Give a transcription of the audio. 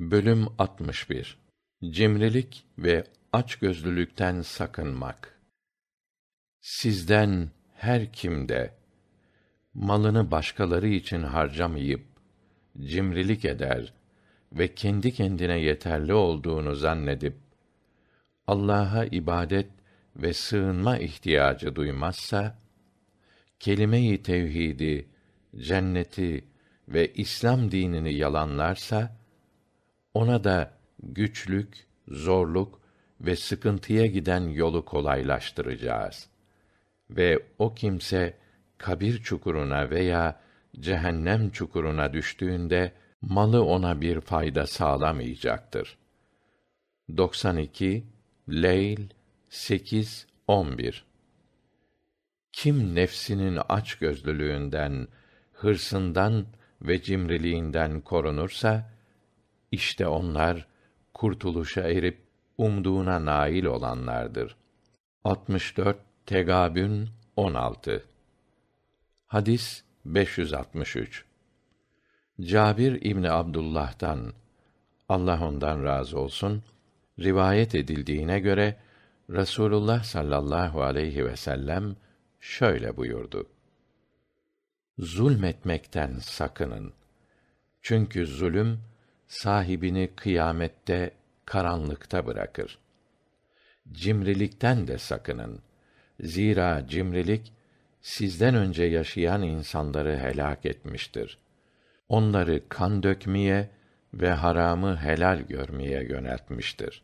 Bölüm 61 Cimrilik ve açgözlülükten sakınmak. Sizden her kimde malını başkaları için harcamayıp cimrilik eder ve kendi kendine yeterli olduğunu zannedip Allah'a ibadet ve sığınma ihtiyacı duymazsa kelime-i tevhidi, cenneti ve İslam dinini yalanlarsa ona da güçlük, zorluk ve sıkıntıya giden yolu kolaylaştıracağız. Ve o kimse kabir çukuruna veya cehennem çukuruna düştüğünde malı ona bir fayda sağlamayacaktır. 92 Leyl 8 11 Kim nefsinin aç gözlülüğünden, hırsından ve cimriliğinden korunursa işte onlar kurtuluşa erip umduğuna nail olanlardır. 64 Tegabün 16 Hadis 563 Cabir İbni Abdullah'tan Allah ondan razı olsun rivayet edildiğine göre Rasulullah sallallahu aleyhi ve sellem şöyle buyurdu. Zulmetmekten sakının. Çünkü zulüm sahibini kıyamette karanlıkta bırakır. Cimrilikten de sakının. Zira cimrilik sizden önce yaşayan insanları helak etmiştir. Onları kan dökmeye ve haramı helal görmeye yöneltmiştir.